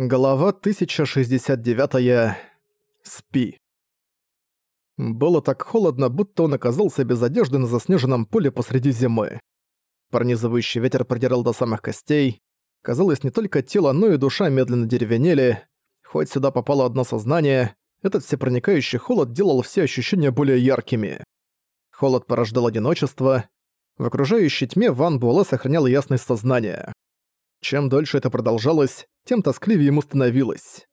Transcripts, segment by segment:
Глава 1069. Спи. Было так холодно, будто он оказался без одежды на заснеженном поле посреди зимы. Пронизывающий ветер продирал до самых костей. Казалось, не только тело, но и душа медленно деревенели. Хоть сюда попало одно сознание, этот всепроникающий холод делал все ощущения более яркими. Холод порождал одиночество. В окружающей тьме Ван Буэлэ сохранял ясность сознания. Чем дольше это продолжалось, тем тоскливее ему становилось.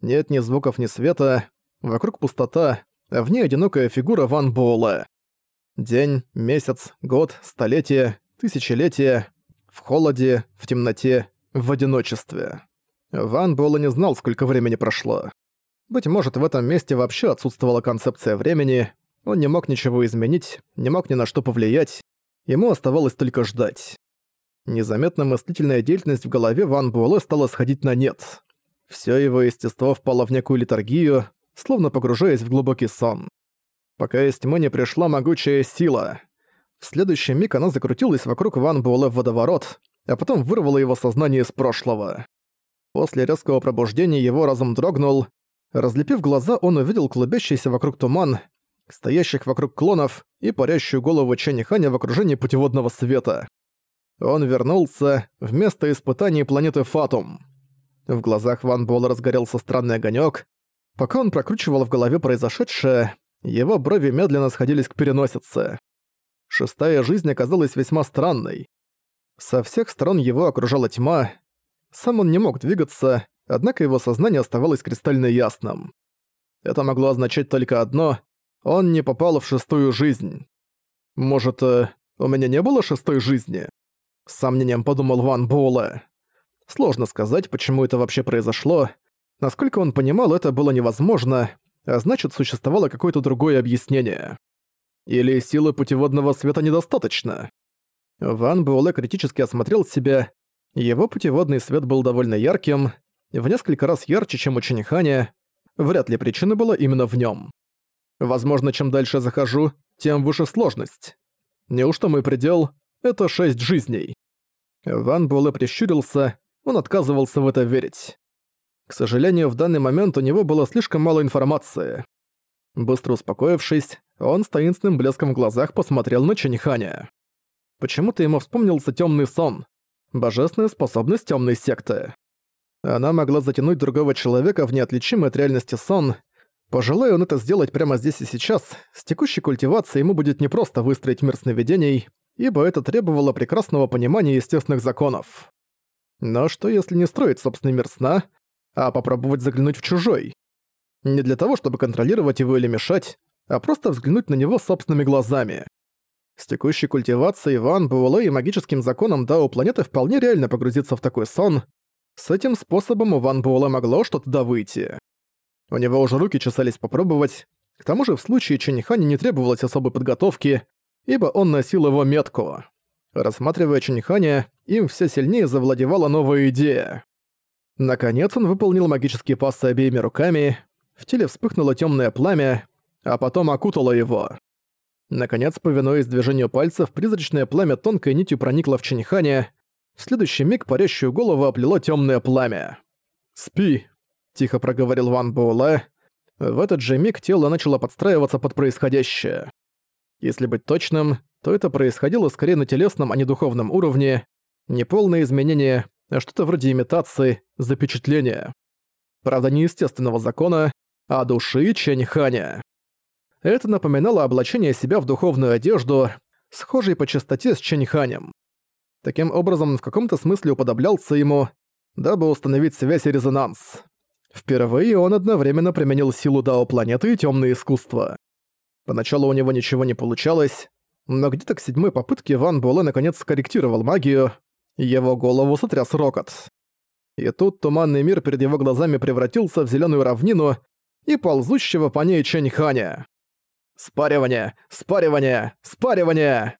Нет ни звуков, ни света, вокруг пустота, а в ней одинокая фигура Ван Буэлла. День, месяц, год, столетие, тысячелетие, в холоде, в темноте, в одиночестве. Ван Буэлла не знал, сколько времени прошло. Быть может, в этом месте вообще отсутствовала концепция времени, он не мог ничего изменить, не мог ни на что повлиять, ему оставалось только ждать. Незаметно мыслительная деятельность в голове Ван Буэлэ стала сходить на нет. Всё его естество впало в некую литургию, словно погружаясь в глубокий сон. Пока из тьмы не пришла могучая сила. В следующий миг она закрутилась вокруг Ван Буэлэ в водоворот, а потом вырвала его сознание из прошлого. После резкого пробуждения его разум дрогнул. Разлепив глаза, он увидел клубящийся вокруг туман, стоящих вокруг клонов и парящую голову Чэнь Ханя в окружении путеводного света. Он вернулся вместо испытаний планеты Фатум. В глазах Ван Буэлла разгорелся странный огонек. Пока он прокручивал в голове произошедшее, его брови медленно сходились к переносице. Шестая жизнь оказалась весьма странной. Со всех сторон его окружала тьма. Сам он не мог двигаться, однако его сознание оставалось кристально ясным. Это могло означать только одно — он не попал в шестую жизнь. Может, э, у меня не было шестой жизни? С сомнением подумал Ван Буэлэ. Сложно сказать, почему это вообще произошло. Насколько он понимал, это было невозможно, а значит, существовало какое-то другое объяснение. Или силы путеводного света недостаточно? Ван Буэлэ критически осмотрел себя. Его путеводный свет был довольно ярким, в несколько раз ярче, чем у Чэньханя. Вряд ли причина была именно в нем. Возможно, чем дальше захожу, тем выше сложность. Неужто мой предел — это шесть жизней? Ван Буэлэ прищурился, он отказывался в это верить. К сожалению, в данный момент у него было слишком мало информации. Быстро успокоившись, он с таинственным блеском в глазах посмотрел на Чэньханя. Почему-то ему вспомнился темный сон, божественная способность темной секты. Она могла затянуть другого человека в неотличимый от реальности сон. Пожелая он это сделать прямо здесь и сейчас, с текущей культивацией ему будет непросто выстроить мир сновидений, ибо это требовало прекрасного понимания естественных законов. Но что если не строить собственный мир сна, а попробовать заглянуть в чужой? Не для того, чтобы контролировать его или мешать, а просто взглянуть на него собственными глазами. С текущей культивацией Ван Буэлэ и магическим законом Дао планеты вполне реально погрузиться в такой сон. С этим способом у Ван Буэлэ могло что-то да выйти. У него уже руки чесались попробовать. К тому же в случае Чэньхани не требовалось особой подготовки, ибо он носил его метку. Рассматривая Чуньханя, им все сильнее завладевала новая идея. Наконец он выполнил магические пассы обеими руками, в теле вспыхнуло темное пламя, а потом окутало его. Наконец, повинуясь движению пальцев, призрачное пламя тонкой нитью проникло в Чиньханя. В следующий миг парящую голову оплело темное пламя. «Спи», — тихо проговорил Ван Буэлэ. В этот же миг тело начало подстраиваться под происходящее. Если быть точным, то это происходило скорее на телесном, а не духовном уровне, не полное изменение, а что-то вроде имитации, запечатления. Правда, не естественного закона, а души Чэньханя. Это напоминало облачение себя в духовную одежду, схожей по частоте с Чэньханем. Таким образом, в каком-то смысле уподоблялся ему, дабы установить связь и резонанс. Впервые он одновременно применил силу Дао планеты и темное искусство. Поначалу у него ничего не получалось, но где-то к седьмой попытке Ван Буэлэ наконец скорректировал магию, его голову сотряс рокот. И тут туманный мир перед его глазами превратился в зеленую равнину и ползущего по ней Чэньханя. «Спаривание! Спаривание! Спаривание!»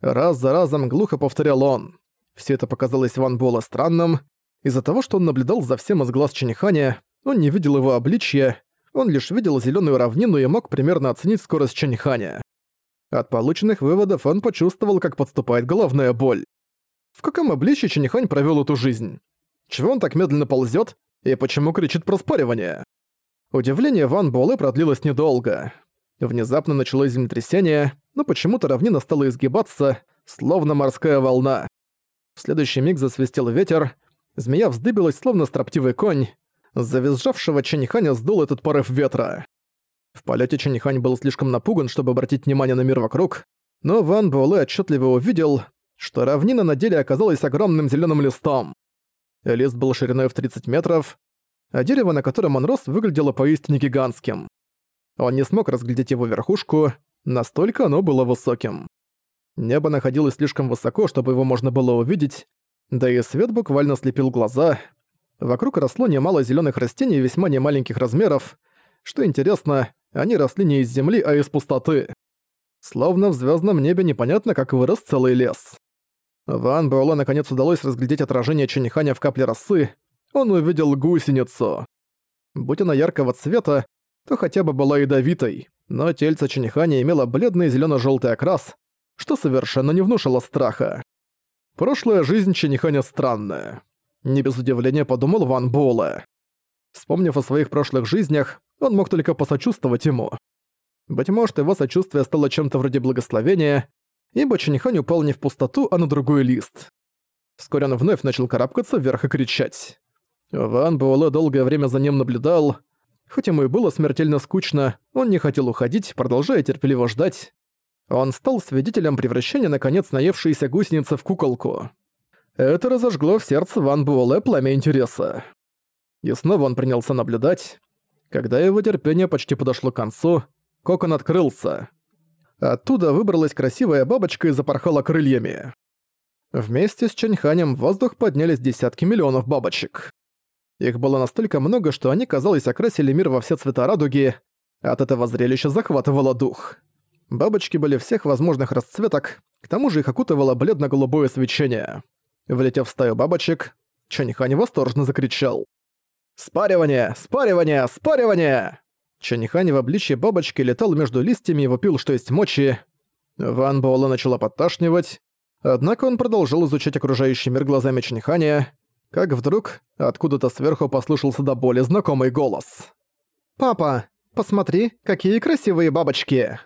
Раз за разом глухо повторял он. Все это показалось Ван Буэлэ странным. Из-за того, что он наблюдал за всем из глаз Чэньханя, он не видел его обличья, он лишь видел зеленую равнину и мог примерно оценить скорость Чаньханя. От полученных выводов он почувствовал, как подступает головная боль. В каком обличье Чаньхань провел эту жизнь? Чего он так медленно ползет? И почему кричит про спаривание? Удивление Ван Буэлэ продлилось недолго. Внезапно началось землетрясение, но почему-то равнина стала изгибаться, словно морская волна. В следующий миг засвистел ветер, змея вздыбилась, словно строптивый конь. Завизжавшего Чаниханя сдул этот порыв ветра. В полете Чанихань был слишком напуган, чтобы обратить внимание на мир вокруг, но Ван Буэлэ отчетливо увидел, что равнина на деле оказалась огромным зеленым листом. Лист был шириной в 30 метров, а дерево, на котором он рос, выглядело поистине гигантским. Он не смог разглядеть его верхушку, настолько оно было высоким. Небо находилось слишком высоко, чтобы его можно было увидеть, да и свет буквально слепил глаза. Вокруг росло немало зеленых растений весьма немаленьких размеров. Что интересно, они росли не из земли, а из пустоты. Словно в звездном небе непонятно, как вырос целый лес. Ван Буэлэ наконец удалось разглядеть отражение Чэньханя в капле росы. Он увидел гусеницу. Будь она яркого цвета, то хотя бы была ядовитой, но тельце Чэньханя имело бледный зелено желтый окрас, что совершенно не внушило страха. Прошлая жизнь Чэньханя странная. Не без удивления подумал Ван Буэлэ. Вспомнив о своих прошлых жизнях, он мог только посочувствовать ему. Быть может, его сочувствие стало чем-то вроде благословения, ибо Чинихань упал не в пустоту, а на другой лист. Вскоре он вновь начал карабкаться вверх и кричать. Ван Буэлэ долгое время за ним наблюдал. Хоть ему и было смертельно скучно, он не хотел уходить, продолжая терпеливо ждать. Он стал свидетелем превращения наконец наевшейся гусеницы в куколку. Это разожгло в сердце Ван Буэлэ пламя интереса. И снова он принялся наблюдать. Когда его терпение почти подошло к концу, кокон открылся. Оттуда выбралась красивая бабочка и запорхала крыльями. Вместе с Чэньханем в воздух поднялись десятки миллионов бабочек. Их было настолько много, что они, казалось, окрасили мир во все цвета радуги. От этого зрелища захватывало дух. Бабочки были всех возможных расцветок, к тому же их окутывало бледно-голубое свечение. Влетев в стаю бабочек, Чэньхань восторженно закричал. «Спаривание! Спаривание! Спаривание!» Чанихань в обличье бабочки летал между листьями и вопил, что есть мочи. Ван Буэлэ начала подташнивать, однако он продолжил изучать окружающий мир глазами Чаниханя, как вдруг откуда-то сверху послышался до боли знакомый голос. «Папа, посмотри, какие красивые бабочки!»